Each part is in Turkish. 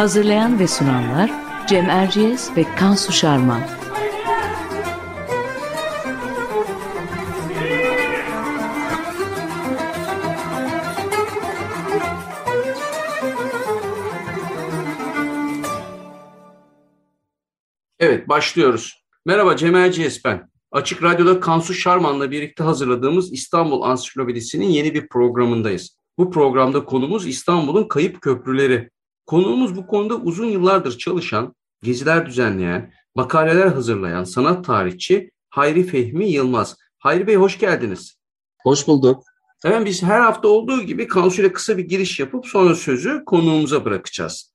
Hazırlayan ve sunanlar Cem Erciyes ve Kansu Şarman. Evet başlıyoruz. Merhaba Cem Erciyes ben. Açık Radyo'da Kansu Şarman'la birlikte hazırladığımız İstanbul Ansiklopedisi'nin yeni bir programındayız. Bu programda konumuz İstanbul'un kayıp köprüleri. Konuğumuz bu konuda uzun yıllardır çalışan, geziler düzenleyen, makaleler hazırlayan sanat tarihçi Hayri Fehmi Yılmaz. Hayri Bey hoş geldiniz. Hoş bulduk. Hemen biz her hafta olduğu gibi Kansu ile kısa bir giriş yapıp sonra sözü konuğumuza bırakacağız.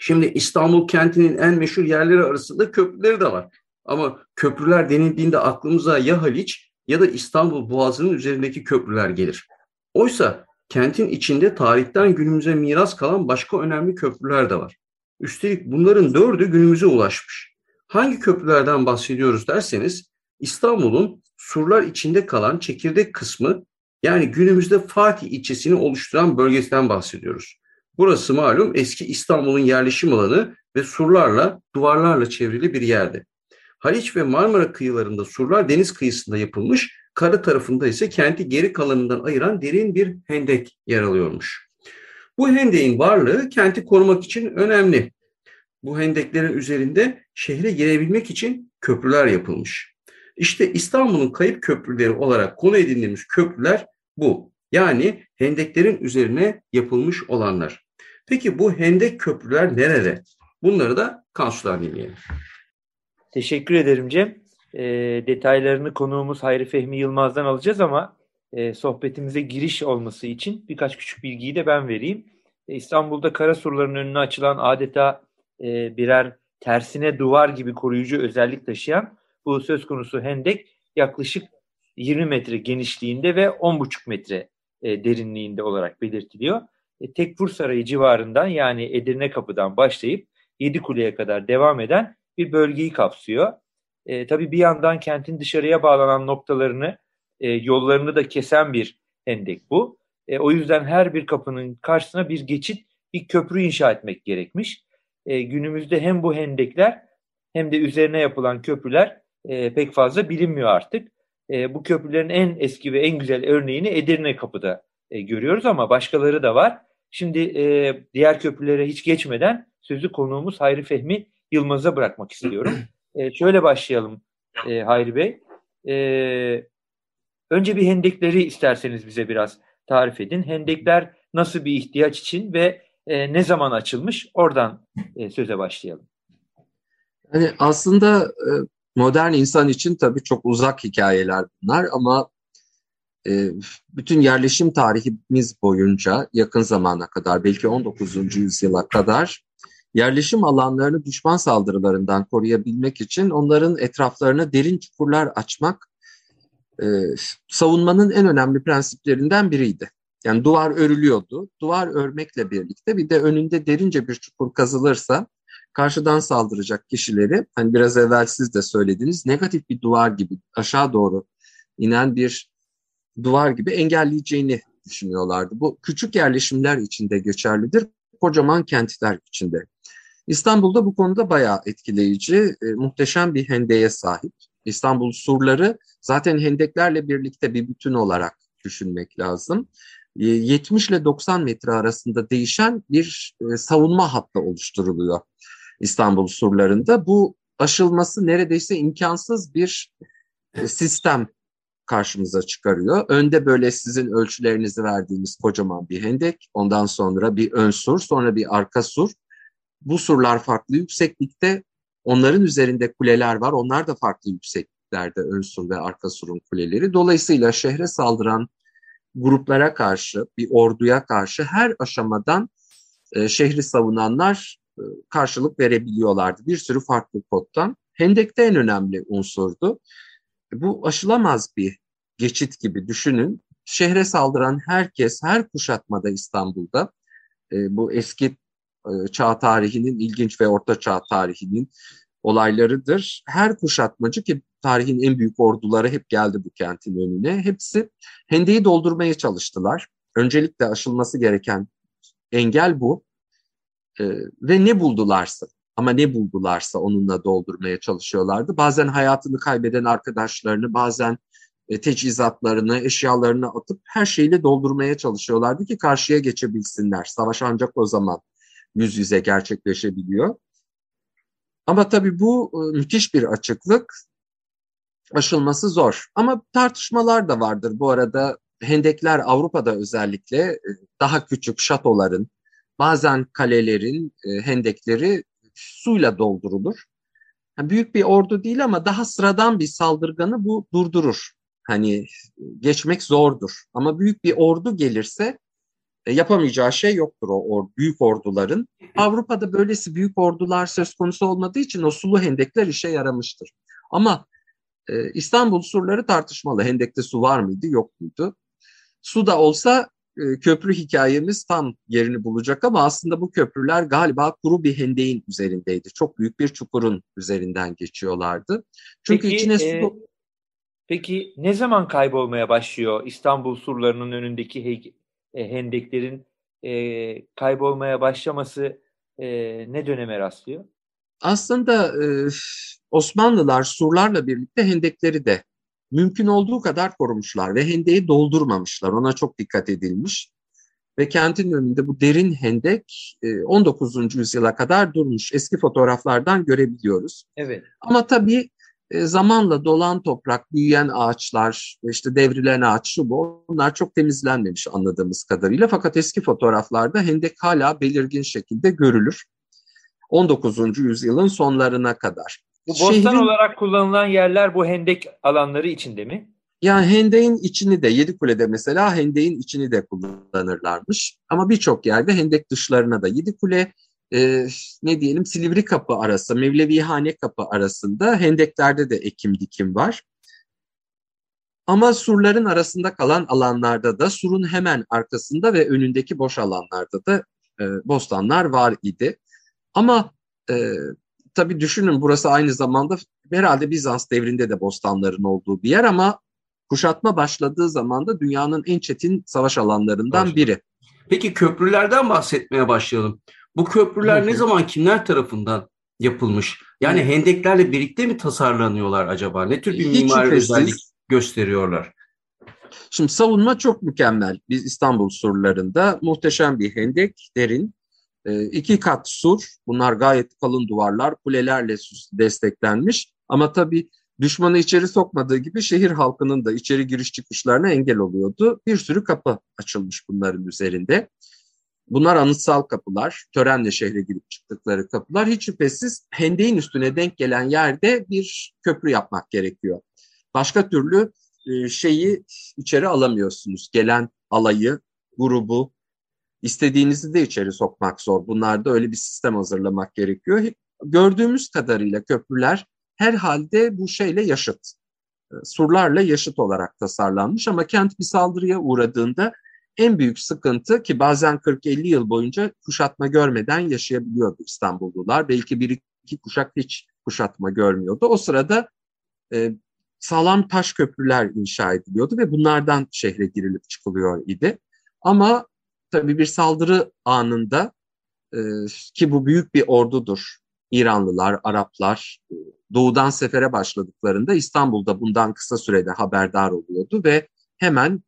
Şimdi İstanbul kentinin en meşhur yerleri arasında köprüleri de var. Ama köprüler denildiğinde aklımıza ya Haliç ya da İstanbul Boğazı'nın üzerindeki köprüler gelir. Oysa kentin içinde tarihten günümüze miras kalan başka önemli köprüler de var. Üstelik bunların dördü günümüze ulaşmış. Hangi köprülerden bahsediyoruz derseniz İstanbul'un surlar içinde kalan çekirdek kısmı yani günümüzde Fatih ilçesini oluşturan bölgesinden bahsediyoruz. Burası malum eski İstanbul'un yerleşim alanı ve surlarla, duvarlarla çevrili bir yerde. Haliç ve Marmara kıyılarında surlar deniz kıyısında yapılmış, kara tarafında ise kenti geri kalanından ayıran derin bir hendek yer alıyormuş. Bu hendeğin varlığı kenti korumak için önemli. Bu hendeklerin üzerinde şehre girebilmek için köprüler yapılmış. İşte İstanbul'un kayıp köprüleri olarak konu edindiğimiz köprüler bu. Yani hendeklerin üzerine yapılmış olanlar. Peki bu hendek köprüler nerede? Bunları da Kansu'dan dinleyelim. Teşekkür ederim Cem. E, detaylarını konuğumuz Hayri Fehmi Yılmaz'dan alacağız ama e, sohbetimize giriş olması için birkaç küçük bilgiyi de ben vereyim. E, İstanbul'da kara surların önüne açılan adeta e, birer tersine duvar gibi koruyucu özellik taşıyan bu söz konusu hendek yaklaşık 20 metre genişliğinde ve 10,5 metre e, derinliğinde olarak belirtiliyor. E, Tekfur Sarayı civarından yani Edirne Kapı'dan başlayıp Yedikule'ye kadar devam eden bir bölgeyi kapsıyor. E, tabii bir yandan kentin dışarıya bağlanan noktalarını, e, yollarını da kesen bir hendek bu. E, o yüzden her bir kapının karşısına bir geçit, bir köprü inşa etmek gerekmiş. E, günümüzde hem bu hendekler hem de üzerine yapılan köprüler e, pek fazla bilinmiyor artık. E, bu köprülerin en eski ve en güzel örneğini Edirne Kapı'da e, görüyoruz ama başkaları da var. Şimdi e, diğer köprülere hiç geçmeden sözü konuğumuz Hayri Fehmi Yılmaz'a bırakmak istiyorum. E, şöyle başlayalım e, Hayri Bey. E, önce bir hendekleri isterseniz bize biraz tarif edin. Hendekler nasıl bir ihtiyaç için ve e, ne zaman açılmış? Oradan e, söze başlayalım. Yani aslında e, modern insan için tabii çok uzak hikayeler bunlar ama e, bütün yerleşim tarihimiz boyunca yakın zamana kadar belki 19. yüzyıla kadar yerleşim alanlarını düşman saldırılarından koruyabilmek için onların etraflarına derin çukurlar açmak e, savunmanın en önemli prensiplerinden biriydi. Yani duvar örülüyordu. Duvar örmekle birlikte bir de önünde derince bir çukur kazılırsa karşıdan saldıracak kişileri hani biraz evvel siz de söylediniz negatif bir duvar gibi aşağı doğru inen bir duvar gibi engelleyeceğini düşünüyorlardı. Bu küçük yerleşimler içinde geçerlidir, kocaman kentler içinde. İstanbul'da bu konuda bayağı etkileyici, e, muhteşem bir hendeye sahip. İstanbul surları zaten hendeklerle birlikte bir bütün olarak düşünmek lazım. 70 e, ile 90 metre arasında değişen bir e, savunma hattı oluşturuluyor İstanbul surlarında. Bu aşılması neredeyse imkansız bir e, sistem karşımıza çıkarıyor. Önde böyle sizin ölçülerinizi verdiğiniz kocaman bir hendek, ondan sonra bir ön sur, sonra bir arka sur. Bu surlar farklı yükseklikte, onların üzerinde kuleler var, onlar da farklı yüksekliklerde ön sur ve arka surun kuleleri. Dolayısıyla şehre saldıran gruplara karşı, bir orduya karşı her aşamadan e, şehri savunanlar e, karşılık verebiliyorlardı. Bir sürü farklı koddan. Hendek'te en önemli unsurdu. Bu aşılamaz bir geçit gibi düşünün. Şehre saldıran herkes her kuşatmada İstanbul'da e, bu eski e, çağ tarihinin ilginç ve orta çağ tarihinin olaylarıdır. Her kuşatmacı ki tarihin en büyük orduları hep geldi bu kentin önüne. Hepsi hendeyi doldurmaya çalıştılar. Öncelikle aşılması gereken engel bu. E, ve ne buldularsa ama ne buldularsa onunla doldurmaya çalışıyorlardı. Bazen hayatını kaybeden arkadaşlarını, bazen e, teçhizatlarını, eşyalarını atıp her şeyle doldurmaya çalışıyorlardı ki karşıya geçebilsinler. Savaş ancak o zaman yüz yüze gerçekleşebiliyor. Ama tabii bu e, müthiş bir açıklık. Aşılması zor. Ama tartışmalar da vardır. Bu arada hendekler Avrupa'da özellikle e, daha küçük şatoların, bazen kalelerin hendekleri suyla doldurulur. Yani büyük bir ordu değil ama daha sıradan bir saldırganı bu durdurur. Hani geçmek zordur. Ama büyük bir ordu gelirse e, yapamayacağı şey yoktur o or, büyük orduların. Avrupa'da böylesi büyük ordular söz konusu olmadığı için o sulu hendekler işe yaramıştır. Ama e, İstanbul surları tartışmalı. Hendekte su var mıydı, yok muydu? Su da olsa e, köprü hikayemiz tam yerini bulacak ama aslında bu köprüler galiba kuru bir hendeğin üzerindeydi. Çok büyük bir çukurun üzerinden geçiyorlardı. Çünkü peki, içine su... E, peki ne zaman kaybolmaya başlıyor İstanbul surlarının önündeki hey, e, hendeklerin e, kaybolmaya başlaması e, ne döneme rastlıyor? Aslında e, Osmanlılar surlarla birlikte hendekleri de mümkün olduğu kadar korumuşlar ve hendeyi doldurmamışlar. Ona çok dikkat edilmiş. Ve kentin önünde bu derin hendek 19. E, yüzyıla kadar durmuş. Eski fotoğraflardan görebiliyoruz. Evet. Ama tabii e, zamanla dolan toprak, büyüyen ağaçlar, işte devrilen ağaç şu bu bunlar çok temizlenmemiş anladığımız kadarıyla. Fakat eski fotoğraflarda hendek hala belirgin şekilde görülür. 19. yüzyılın sonlarına kadar. Bu bostan Şehrin, olarak kullanılan yerler bu hendek alanları içinde mi? Yani hendeğin içini de Yedikule'de mesela hendeğin içini de kullanırlarmış. Ama birçok yerde hendek dışlarına da Yedikule e, ne diyelim Silivri Kapı arası, Mevlevihane Kapı arasında hendeklerde de ekim dikim var. Ama surların arasında kalan alanlarda da surun hemen arkasında ve önündeki boş alanlarda da e, bostanlar var idi. Ama e, tabii düşünün burası aynı zamanda herhalde Bizans devrinde de bostanların olduğu bir yer ama kuşatma başladığı zaman da dünyanın en çetin savaş alanlarından biri. Peki köprülerden bahsetmeye başlayalım. Bu köprüler ne zaman kimler tarafından yapılmış? Yani hendeklerle birlikte mi tasarlanıyorlar acaba? Ne tür bir mimari özellik gösteriyorlar? Şimdi savunma çok mükemmel. Biz İstanbul surlarında muhteşem bir hendek, derin. E, iki kat sur, bunlar gayet kalın duvarlar, kulelerle desteklenmiş. Ama tabii düşmanı içeri sokmadığı gibi şehir halkının da içeri giriş çıkışlarına engel oluyordu. Bir sürü kapı açılmış bunların üzerinde. Bunlar anıtsal kapılar, törenle şehre girip çıktıkları kapılar. Hiç şüphesiz hendeğin üstüne denk gelen yerde bir köprü yapmak gerekiyor. Başka türlü e, şeyi içeri alamıyorsunuz. Gelen alayı, grubu, istediğinizi de içeri sokmak zor. Bunlarda öyle bir sistem hazırlamak gerekiyor. Gördüğümüz kadarıyla köprüler herhalde bu şeyle yaşıt. E, surlarla yaşıt olarak tasarlanmış ama kent bir saldırıya uğradığında en büyük sıkıntı ki bazen 40-50 yıl boyunca kuşatma görmeden yaşayabiliyordu İstanbullular. Belki bir iki kuşak hiç kuşatma görmüyordu. O sırada e, sağlam taş köprüler inşa ediliyordu ve bunlardan şehre girilip çıkılıyor idi. Ama tabii bir saldırı anında e, ki bu büyük bir ordudur. İranlılar, Araplar e, doğudan sefere başladıklarında İstanbul'da bundan kısa sürede haberdar oluyordu ve hemen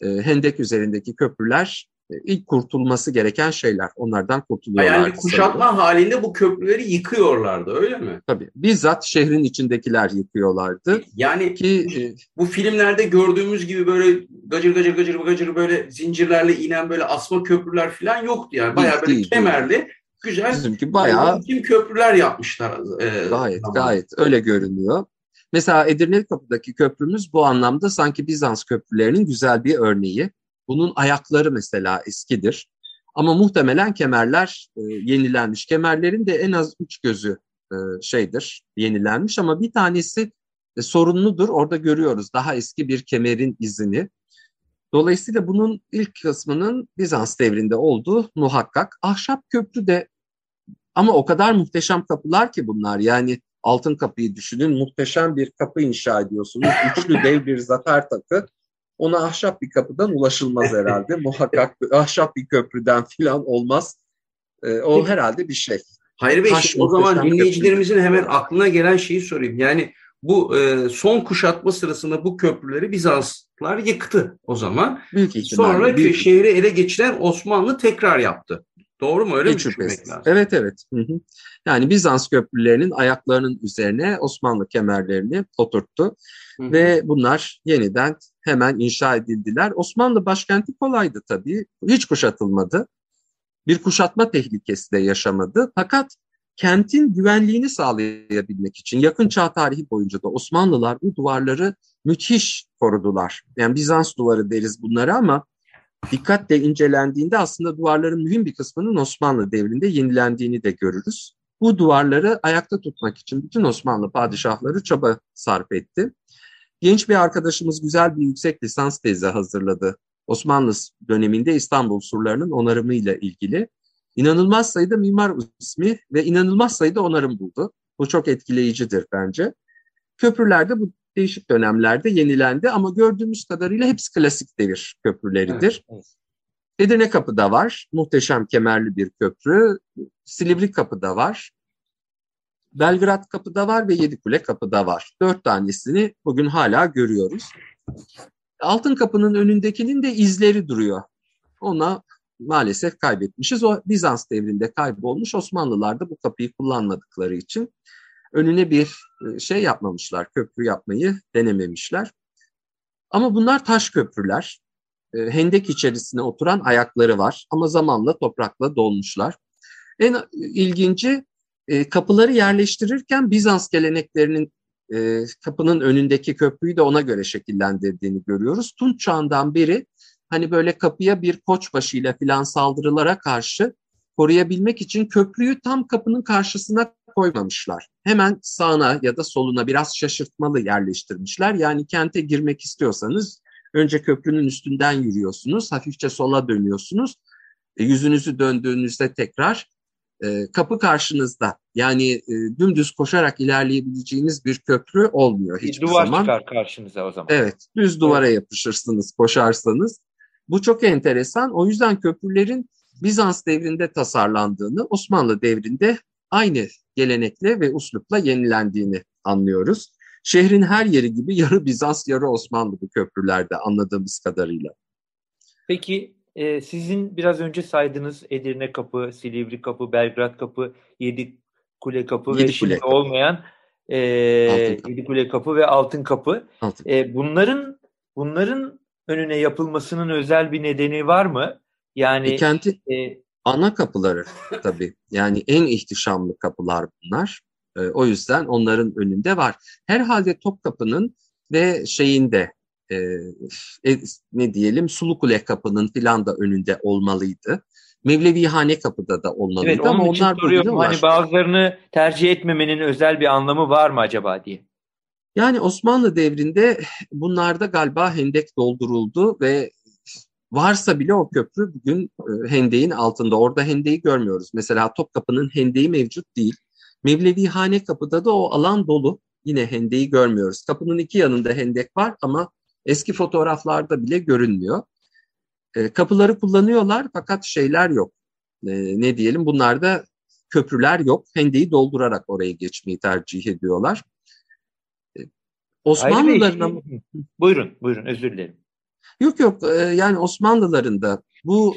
e, Hendek üzerindeki köprüler ilk kurtulması gereken şeyler. Onlardan kurtuluyorlar. Yani kuşatma sanırım. halinde bu köprüleri yıkıyorlardı öyle mi? Tabii. Bizzat şehrin içindekiler yıkıyorlardı. Yani ki e, bu filmlerde gördüğümüz gibi böyle gacır gacır gacır gacır böyle zincirlerle inen böyle asma köprüler falan yoktu yani. Bayağı böyle değil, kemerli değil. güzel. Bizimki bayağı kim köprüler yapmışlar. E, gayet zaman. gayet öyle görünüyor. Mesela Edirne Kapı'daki köprümüz bu anlamda sanki Bizans köprülerinin güzel bir örneği. Bunun ayakları mesela eskidir. Ama muhtemelen kemerler e, yenilenmiş. Kemerlerin de en az üç gözü e, şeydir, yenilenmiş ama bir tanesi e, sorunludur. Orada görüyoruz daha eski bir kemerin izini. Dolayısıyla bunun ilk kısmının Bizans devrinde olduğu muhakkak. Ahşap köprü de ama o kadar muhteşem kapılar ki bunlar. Yani altın kapıyı düşünün. Muhteşem bir kapı inşa ediyorsunuz. Üçlü dev bir zafer takı. Ona ahşap bir kapıdan ulaşılmaz herhalde. Muhakkak ahşap bir köprüden falan olmaz. Ee, o herhalde bir şey. Hayır Bey o zaman dinleyicilerimizin köprü. hemen aklına gelen şeyi sorayım. Yani bu e, son kuşatma sırasında bu köprüleri Bizanslar yıktı o zaman. Büyük Sonra büyük şehri ele geçiren Osmanlı tekrar yaptı. Doğru mu? Öyle Hiç mi düşünmek lazım? Evet evet. Hı hı. Yani Bizans köprülerinin ayaklarının üzerine Osmanlı kemerlerini oturttu. Hı hı. Ve bunlar yeniden hemen inşa edildiler. Osmanlı başkenti kolaydı tabii. Hiç kuşatılmadı. Bir kuşatma tehlikesi de yaşamadı. Fakat kentin güvenliğini sağlayabilmek için yakın çağ tarihi boyunca da Osmanlılar bu duvarları müthiş korudular. Yani Bizans duvarı deriz bunları ama dikkatle incelendiğinde aslında duvarların mühim bir kısmının Osmanlı devrinde yenilendiğini de görürüz. Bu duvarları ayakta tutmak için bütün Osmanlı padişahları çaba sarf etti. Genç bir arkadaşımız güzel bir yüksek lisans tezi hazırladı. Osmanlı döneminde İstanbul surlarının onarımıyla ilgili. İnanılmaz sayıda mimar ismi ve inanılmaz sayıda onarım buldu. Bu çok etkileyicidir bence. Köprülerde bu değişik dönemlerde yenilendi ama gördüğümüz kadarıyla hepsi klasik devir köprüleridir. Evet, evet. Edirne Kapı'da var. Muhteşem kemerli bir köprü. Silivri Kapı'da var. Belgrad Kapı'da var ve Yedikule Kapı'da var. Dört tanesini bugün hala görüyoruz. Altın Kapı'nın önündekinin de izleri duruyor. Ona maalesef kaybetmişiz. O Bizans devrinde kaybolmuş. Osmanlılar da bu kapıyı kullanmadıkları için önüne bir e, şey yapmamışlar, köprü yapmayı denememişler. Ama bunlar taş köprüler. E, hendek içerisine oturan ayakları var ama zamanla toprakla dolmuşlar. En ilginci e, kapıları yerleştirirken Bizans geleneklerinin kapının önündeki köprüyü de ona göre şekillendirdiğini görüyoruz. Tunç çağından beri hani böyle kapıya bir koçbaşıyla filan saldırılara karşı koruyabilmek için köprüyü tam kapının karşısına koymamışlar. Hemen sağına ya da soluna biraz şaşırtmalı yerleştirmişler. Yani kente girmek istiyorsanız önce köprünün üstünden yürüyorsunuz, hafifçe sola dönüyorsunuz. E, yüzünüzü döndüğünüzde tekrar e, kapı karşınızda. Yani e, dümdüz koşarak ilerleyebileceğiniz bir köprü olmuyor hiçbir duvar zaman. Duvar çıkar karşınıza o zaman. Evet, düz duvara evet. yapışırsınız koşarsanız. Bu çok enteresan. O yüzden köprülerin Bizans devrinde tasarlandığını, Osmanlı devrinde aynı gelenekle ve uslupla yenilendiğini anlıyoruz. Şehrin her yeri gibi yarı Bizans, yarı Osmanlı bu köprülerde anladığımız kadarıyla. Peki e, sizin biraz önce saydığınız Edirne Kapı, Silivri Kapı, Belgrad Kapı, Yedi Kule Kapı Yedi ve şimdi kapı. olmayan e, Yedi Kule Kapı ve Altın Kapı. Altın. E, bunların bunların önüne yapılmasının özel bir nedeni var mı? Yani e, kenti e, ana kapıları tabii. Yani en ihtişamlı kapılar bunlar. E, o yüzden onların önünde var. Herhalde Topkapı'nın ve şeyinde e, e, ne diyelim Sulukule kapının filan da önünde olmalıydı. Mevlevihane kapıda da olmalıydı evet, ama onlar soruyorum. Hani bazılarını tercih etmemenin özel bir anlamı var mı acaba diye. Yani Osmanlı devrinde bunlarda galiba hendek dolduruldu ve varsa bile o köprü bugün e, hendeğin altında. Orada hendeği görmüyoruz. Mesela Topkapı'nın hendeği mevcut değil. Mevlevihane kapıda da o alan dolu. Yine hendeği görmüyoruz. Kapının iki yanında hendek var ama eski fotoğraflarda bile görünmüyor. E, kapıları kullanıyorlar fakat şeyler yok. E, ne diyelim bunlarda köprüler yok. Hendeği doldurarak oraya geçmeyi tercih ediyorlar. E, Osmanlıların... Buyurun, buyurun özür dilerim. Yok yok e, yani Osmanlıların da bu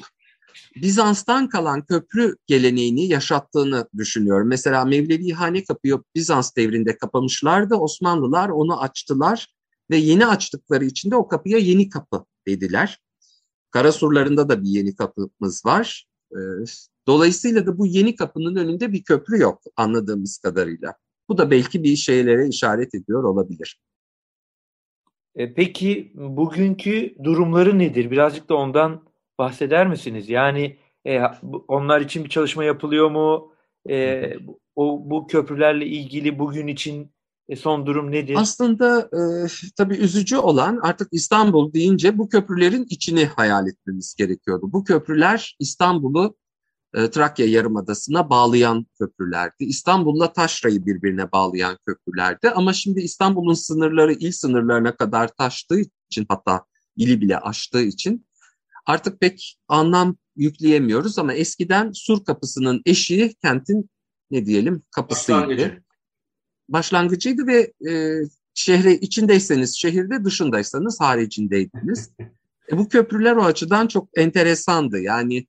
Bizans'tan kalan köprü geleneğini yaşattığını düşünüyorum. Mesela Mevlevihane kapıyı Bizans devrinde kapamışlardı. Osmanlılar onu açtılar ve yeni açtıkları için de o kapıya yeni kapı dediler. Karasurlarında da bir yeni kapımız var. E, dolayısıyla da bu yeni kapının önünde bir köprü yok anladığımız kadarıyla. Bu da belki bir şeylere işaret ediyor olabilir. E, peki bugünkü durumları nedir? Birazcık da ondan bahseder misiniz? Yani e, onlar için bir çalışma yapılıyor mu? E, o bu köprülerle ilgili bugün için e, son durum nedir? Aslında e, tabii üzücü olan artık İstanbul deyince bu köprülerin içini hayal etmemiz gerekiyordu. Bu köprüler İstanbul'u e, Trakya Yarımadası'na bağlayan köprülerdi. İstanbul'la Taşra'yı birbirine bağlayan köprülerdi. Ama şimdi İstanbul'un sınırları il sınırlarına kadar taştığı için hatta ili bile aştığı için artık pek anlam yükleyemiyoruz ama eskiden Sur Kapısı'nın eşiği kentin ne diyelim kapısıydı. Başlangıcı. Başlangıcıydı ve e, şehre içindeyseniz şehirde dışındaysanız haricindeydiniz. e, bu köprüler o açıdan çok enteresandı. Yani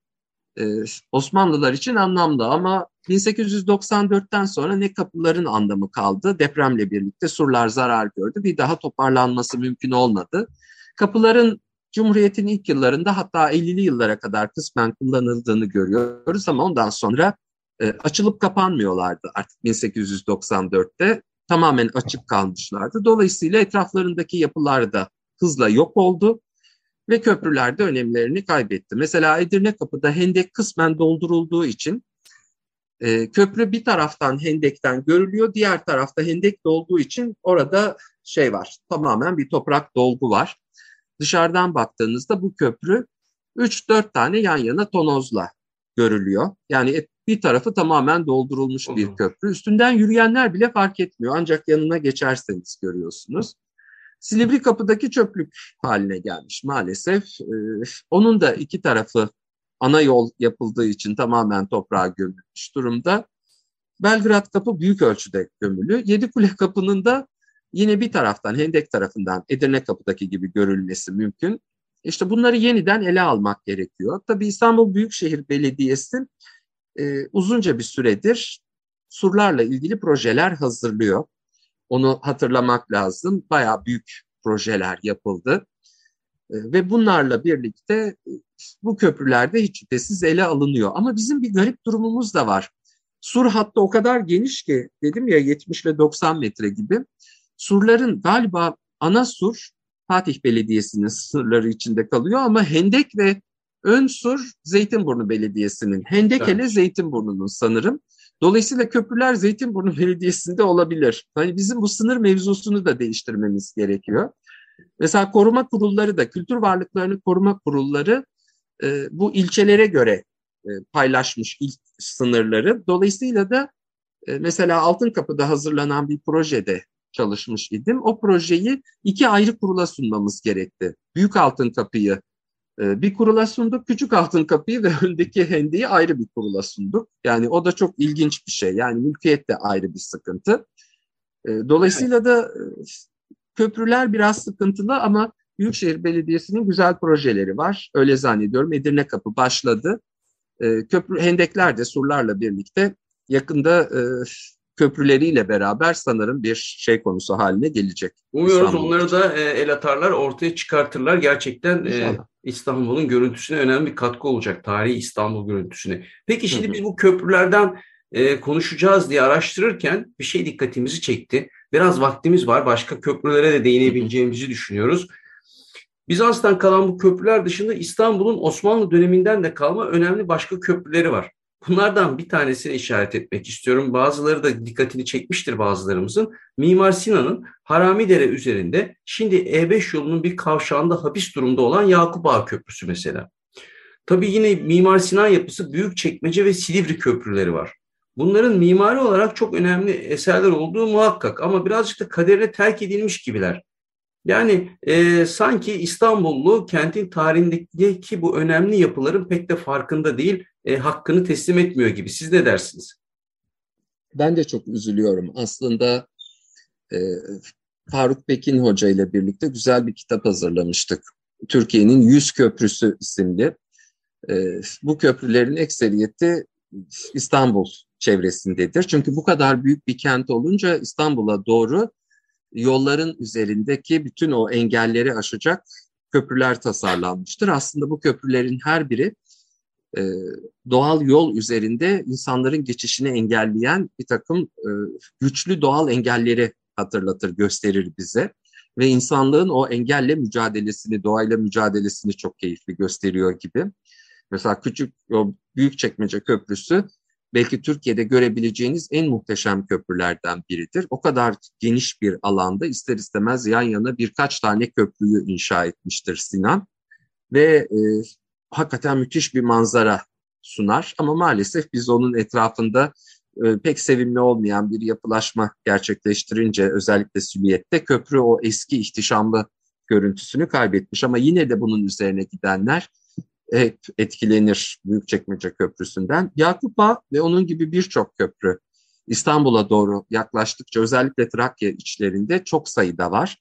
e, Osmanlılar için anlamlı ama 1894'ten sonra ne kapıların anlamı kaldı. Depremle birlikte surlar zarar gördü. Bir daha toparlanması mümkün olmadı. Kapıların Cumhuriyet'in ilk yıllarında hatta 50'li yıllara kadar kısmen kullanıldığını görüyoruz ama ondan sonra e, açılıp kapanmıyorlardı artık 1894'te. Tamamen açık kalmışlardı. Dolayısıyla etraflarındaki yapılar da hızla yok oldu ve köprüler de önemlerini kaybetti. Mesela Edirne Kapı'da hendek kısmen doldurulduğu için e, köprü bir taraftan hendekten görülüyor, diğer tarafta hendek dolduğu için orada şey var, tamamen bir toprak dolgu var. Dışarıdan baktığınızda bu köprü 3-4 tane yan yana tonozla görülüyor. Yani bir tarafı tamamen doldurulmuş bir köprü. Üstünden yürüyenler bile fark etmiyor. Ancak yanına geçerseniz görüyorsunuz. Silivri kapıdaki çöplük haline gelmiş maalesef. Ee, onun da iki tarafı ana yol yapıldığı için tamamen toprağa gömülmüş durumda. Belgrad kapı büyük ölçüde gömülü. Yedikule kapının da yine bir taraftan Hendek tarafından Edirne kapıdaki gibi görülmesi mümkün. İşte bunları yeniden ele almak gerekiyor. Tabii İstanbul Büyükşehir Belediyesi e, uzunca bir süredir surlarla ilgili projeler hazırlıyor. Onu hatırlamak lazım. Bayağı büyük projeler yapıldı. E, ve bunlarla birlikte e, bu köprülerde hiç şüphesiz ele alınıyor. Ama bizim bir garip durumumuz da var. Sur hattı o kadar geniş ki dedim ya 70 ile 90 metre gibi. Surların galiba ana sur Fatih Belediyesi'nin sınırları içinde kalıyor ama Hendek ve Ön sur Zeytinburnu Belediyesi'nin. Hendek evet. Zeytinburnu'nun sanırım. Dolayısıyla köprüler Zeytinburnu Belediyesi'nde olabilir. Hani bizim bu sınır mevzusunu da değiştirmemiz gerekiyor. Mesela koruma kurulları da, kültür varlıklarını koruma kurulları e, bu ilçelere göre e, paylaşmış ilk sınırları. Dolayısıyla da e, mesela Altınkapı'da hazırlanan bir projede çalışmış idim. O projeyi iki ayrı kurula sunmamız gerekti. Büyük Altın Kapı'yı e, bir kurula sunduk, Küçük Altın Kapı'yı ve öndeki hendeyi ayrı bir kurula sunduk. Yani o da çok ilginç bir şey. Yani mülkiyet de ayrı bir sıkıntı. E, dolayısıyla da e, köprüler biraz sıkıntılı ama Büyükşehir Belediyesi'nin güzel projeleri var. Öyle zannediyorum. Edirne Kapı başladı. Köprü hendekler de surlarla birlikte yakında köprüleriyle beraber sanırım bir şey konusu haline gelecek. Umuyoruz İstanbul onları da e, el atarlar, ortaya çıkartırlar. Gerçekten e, İstanbul'un görüntüsüne önemli bir katkı olacak. Tarihi İstanbul görüntüsüne. Peki şimdi biz bu köprülerden e, konuşacağız diye araştırırken bir şey dikkatimizi çekti. Biraz vaktimiz var. Başka köprülere de değinebileceğimizi düşünüyoruz. Bizans'tan kalan bu köprüler dışında İstanbul'un Osmanlı döneminden de kalma önemli başka köprüleri var. Bunlardan bir tanesini işaret etmek istiyorum. Bazıları da dikkatini çekmiştir bazılarımızın. Mimar Sinan'ın Haramidere üzerinde şimdi E5 yolunun bir kavşağında hapis durumda olan Yakup Ağa Köprüsü mesela. Tabii yine Mimar Sinan yapısı büyük çekmece ve Silivri köprüleri var. Bunların mimari olarak çok önemli eserler olduğu muhakkak ama birazcık da kaderine terk edilmiş gibiler. Yani e, sanki İstanbullu kentin tarihindeki bu önemli yapıların pek de farkında değil, e, hakkını teslim etmiyor gibi. Siz ne dersiniz? Ben de çok üzülüyorum. Aslında e, Faruk Pekin Hoca ile birlikte güzel bir kitap hazırlamıştık. Türkiye'nin Yüz Köprüsü isimli. E, bu köprülerin ekseriyeti İstanbul çevresindedir. Çünkü bu kadar büyük bir kent olunca İstanbul'a doğru yolların üzerindeki bütün o engelleri aşacak köprüler tasarlanmıştır. Aslında bu köprülerin her biri e, doğal yol üzerinde insanların geçişini engelleyen bir takım e, güçlü doğal engelleri hatırlatır, gösterir bize. Ve insanlığın o engelle mücadelesini, doğayla mücadelesini çok keyifli gösteriyor gibi. Mesela küçük o büyük çekmece Köprüsü belki Türkiye'de görebileceğiniz en muhteşem köprülerden biridir. O kadar geniş bir alanda ister istemez yan yana birkaç tane köprüyü inşa etmiştir Sinan. Ve e, hakikaten müthiş bir manzara sunar. Ama maalesef biz onun etrafında e, pek sevimli olmayan bir yapılaşma gerçekleştirince özellikle Süliyet'te köprü o eski ihtişamlı görüntüsünü kaybetmiş. Ama yine de bunun üzerine gidenler hep etkilenir Büyükçekmece Köprüsü'nden. Yakup Ağa ve onun gibi birçok köprü İstanbul'a doğru yaklaştıkça özellikle Trakya içlerinde çok sayıda var.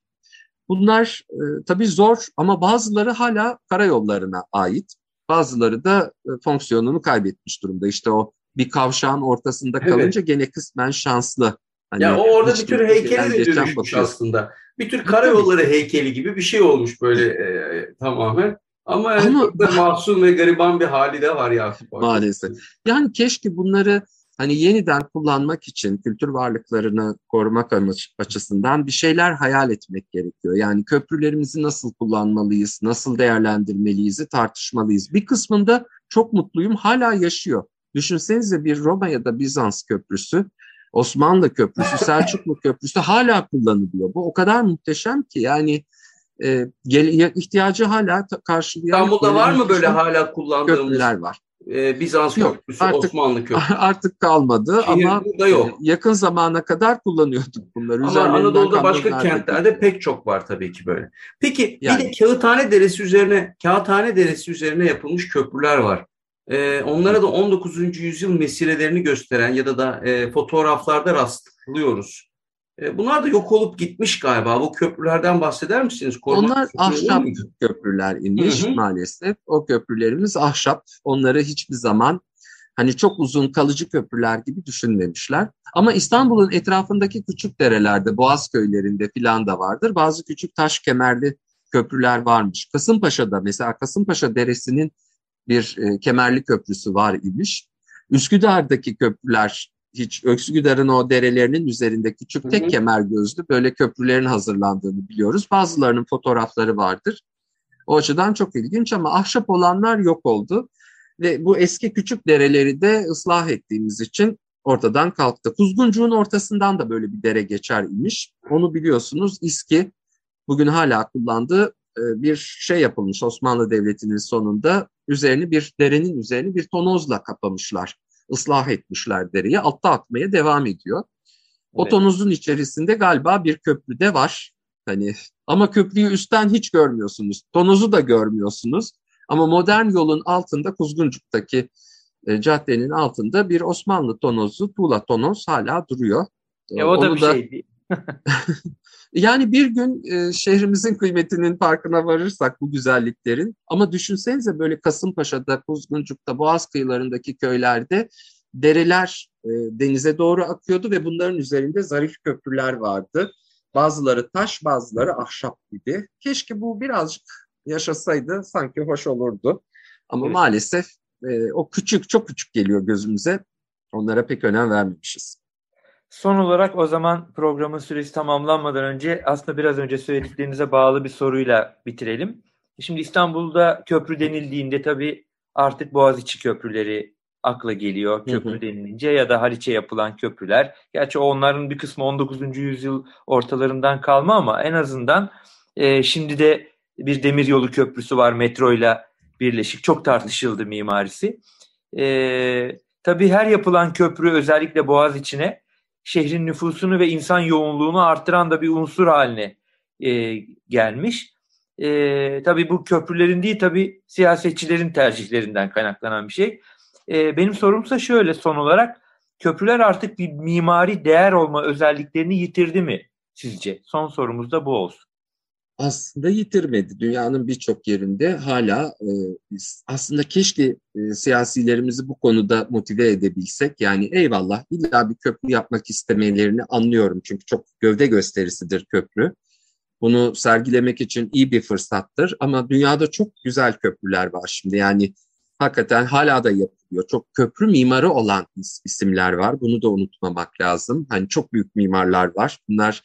Bunlar e, tabii zor ama bazıları hala karayollarına ait. Bazıları da e, fonksiyonunu kaybetmiş durumda. İşte o bir kavşağın ortasında kalınca evet. gene kısmen şanslı. Hani ya o orada bir tür heykeli de dönüşmüş aslında. Bir tür karayolları heykeli gibi bir şey olmuş böyle e, tamamen. Ama, Ama masum ve gariban bir hali de var ya. Maalesef. Yani keşke bunları hani yeniden kullanmak için kültür varlıklarını korumak açısından bir şeyler hayal etmek gerekiyor. Yani köprülerimizi nasıl kullanmalıyız, nasıl değerlendirmeliyiz tartışmalıyız. Bir kısmında çok mutluyum hala yaşıyor. Düşünsenize bir Roma ya da Bizans köprüsü, Osmanlı köprüsü, Selçuklu köprüsü hala kullanılıyor. Bu o kadar muhteşem ki yani e, ihtiyacı hala karşılayan... İstanbul'da var mı böyle hala kullandığımız köprüler var? E, Bizans Yok, köprüsü, artık, Osmanlı köprüsü. Artık kalmadı Şehir ama yok. E, yakın zamana kadar kullanıyorduk bunları. Ama Anadolu'da başka kentlerde gibi. pek çok var tabii ki böyle. Peki yani, bir de Kağıthane Deresi üzerine Kağıthane Deresi üzerine yapılmış köprüler var. Ee, onlara da 19. yüzyıl mesilelerini gösteren ya da da e, fotoğraflarda rastlıyoruz. E, bunlar da yok olup gitmiş galiba. Bu köprülerden bahseder misiniz? Koruma Onlar ahşap köprüler imiş hı hı. maalesef. O köprülerimiz ahşap. Onları hiçbir zaman hani çok uzun kalıcı köprüler gibi düşünmemişler. Ama İstanbul'un etrafındaki küçük derelerde, Boğaz köylerinde filan da vardır. Bazı küçük taş kemerli köprüler varmış. Kasımpaşa'da mesela Kasımpaşa Deresi'nin bir e, kemerli köprüsü var imiş. Üsküdar'daki köprüler hiç Öksügüdar'ın o derelerinin üzerinde küçük tek hı hı. kemer gözlü böyle köprülerin hazırlandığını biliyoruz. Bazılarının fotoğrafları vardır. O açıdan çok ilginç ama ahşap olanlar yok oldu. Ve bu eski küçük dereleri de ıslah ettiğimiz için ortadan kalktı. Kuzguncuğun ortasından da böyle bir dere geçer imiş. Onu biliyorsunuz İSKİ bugün hala kullandığı e, bir şey yapılmış Osmanlı Devleti'nin sonunda üzerini bir derenin üzerini bir tonozla kapamışlar ıslah etmişler dereyi. Altta atmaya devam ediyor. Tonuzun içerisinde galiba bir köprü de var. Hani ama köprüyü üstten hiç görmüyorsunuz. Tonuzu da görmüyorsunuz. Ama modern yolun altında Kuzguncuk'taki e, caddenin altında bir Osmanlı tonozu, tuğla tonoz hala duruyor. E, o da bir da, şey. Yani bir gün e, şehrimizin kıymetinin farkına varırsak bu güzelliklerin ama düşünsenize böyle Kasımpaşa'da, Kuzguncuk'ta, Boğaz kıyılarındaki köylerde dereler e, denize doğru akıyordu ve bunların üzerinde zarif köprüler vardı. Bazıları taş, bazıları ahşap gibi. Keşke bu birazcık yaşasaydı sanki hoş olurdu. Ama evet. maalesef e, o küçük, çok küçük geliyor gözümüze. Onlara pek önem vermemişiz. Son olarak o zaman programın süresi tamamlanmadan önce aslında biraz önce söylediklerinize bağlı bir soruyla bitirelim. Şimdi İstanbul'da köprü denildiğinde tabii artık Boğaziçi köprüleri akla geliyor köprü hı hı. denilince ya da Haliç'e yapılan köprüler. Gerçi onların bir kısmı 19. yüzyıl ortalarından kalma ama en azından e, şimdi de bir demiryolu köprüsü var metroyla birleşik. Çok tartışıldı mimarisi. E, tabii her yapılan köprü özellikle Boğaz içine şehrin nüfusunu ve insan yoğunluğunu arttıran da bir unsur haline e, gelmiş. E, tabii bu köprülerin değil tabii siyasetçilerin tercihlerinden kaynaklanan bir şey. E, benim sorumsa şöyle son olarak köprüler artık bir mimari değer olma özelliklerini yitirdi mi sizce? Son sorumuz da bu olsun aslında yitirmedi. Dünyanın birçok yerinde hala e, aslında keşke e, siyasilerimizi bu konuda motive edebilsek. Yani eyvallah illa bir köprü yapmak istemelerini anlıyorum. Çünkü çok gövde gösterisidir köprü. Bunu sergilemek için iyi bir fırsattır. Ama dünyada çok güzel köprüler var şimdi. Yani hakikaten hala da yapılıyor. Çok köprü mimarı olan isimler var. Bunu da unutmamak lazım. Hani çok büyük mimarlar var. Bunlar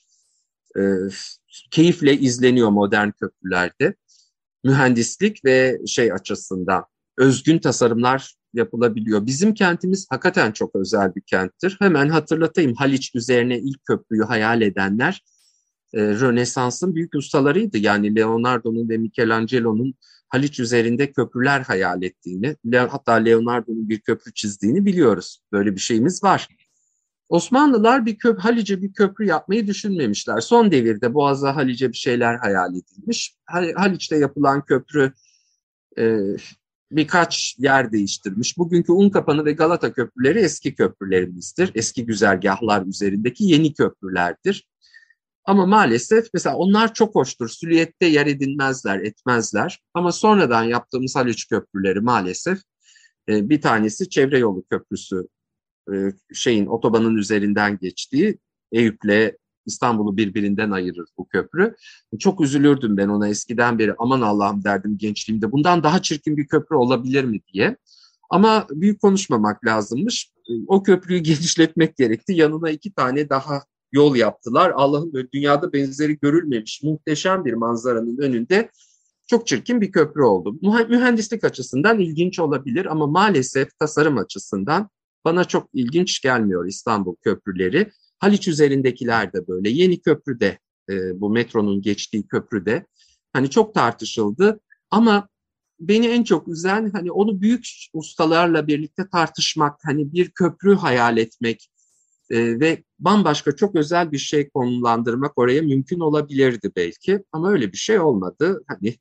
e, keyifle izleniyor modern köprülerde. Mühendislik ve şey açısından özgün tasarımlar yapılabiliyor. Bizim kentimiz hakikaten çok özel bir kenttir. Hemen hatırlatayım Haliç üzerine ilk köprüyü hayal edenler e, Rönesans'ın büyük ustalarıydı. Yani Leonardo'nun ve Michelangelo'nun Haliç üzerinde köprüler hayal ettiğini, hatta Leonardo'nun bir köprü çizdiğini biliyoruz. Böyle bir şeyimiz var. Osmanlılar bir köp Halice bir köprü yapmayı düşünmemişler. Son devirde Boğaz'a Halice bir şeyler hayal edilmiş. Haliç'te yapılan köprü e, birkaç yer değiştirmiş. Bugünkü Unkapanı ve Galata köprüleri eski köprülerimizdir. Eski güzergahlar üzerindeki yeni köprülerdir. Ama maalesef mesela onlar çok hoştur. Süliyette yer edinmezler, etmezler. Ama sonradan yaptığımız Haliç köprüleri maalesef e, bir tanesi çevre yolu köprüsü e, şeyin otobanın üzerinden geçtiği Eyüp'le İstanbul'u birbirinden ayırır bu köprü. Çok üzülürdüm ben ona eskiden beri aman Allah'ım derdim gençliğimde bundan daha çirkin bir köprü olabilir mi diye. Ama büyük konuşmamak lazımmış. O köprüyü genişletmek gerekti. Yanına iki tane daha yol yaptılar. Allah'ın dünyada benzeri görülmemiş muhteşem bir manzaranın önünde çok çirkin bir köprü oldu. Mühendislik açısından ilginç olabilir ama maalesef tasarım açısından bana çok ilginç gelmiyor İstanbul köprüleri. Haliç üzerindekiler de böyle. Yeni köprüde e, bu metronun geçtiği köprüde hani çok tartışıldı ama beni en çok üzen hani onu büyük ustalarla birlikte tartışmak, hani bir köprü hayal etmek e, ve bambaşka çok özel bir şey konumlandırmak oraya mümkün olabilirdi belki ama öyle bir şey olmadı. Hani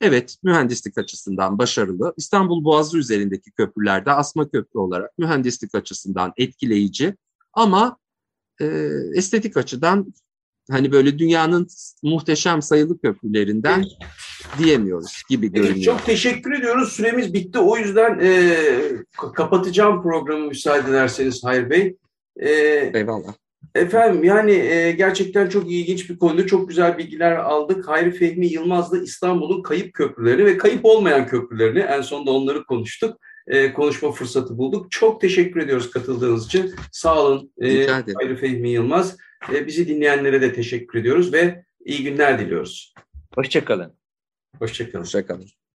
evet mühendislik açısından başarılı. İstanbul Boğazı üzerindeki köprülerde asma köprü olarak mühendislik açısından etkileyici ama e, estetik açıdan hani böyle dünyanın muhteşem sayılı köprülerinden diyemiyoruz gibi görünüyor. Evet, çok teşekkür ediyoruz. Süremiz bitti. O yüzden e, kapatacağım programı müsaade ederseniz Hayır Bey. E, Eyvallah. Efendim yani e, gerçekten çok ilginç bir konuda çok güzel bilgiler aldık. Hayri Fehmi Yılmaz'la İstanbul'un kayıp köprülerini ve kayıp olmayan köprülerini en sonunda onları konuştuk. E, konuşma fırsatı bulduk. Çok teşekkür ediyoruz katıldığınız için. Sağ olun e, Hayri Fehmi Yılmaz. E, bizi dinleyenlere de teşekkür ediyoruz ve iyi günler diliyoruz. Hoşçakalın. Hoşçakalın. Hoşçakalın.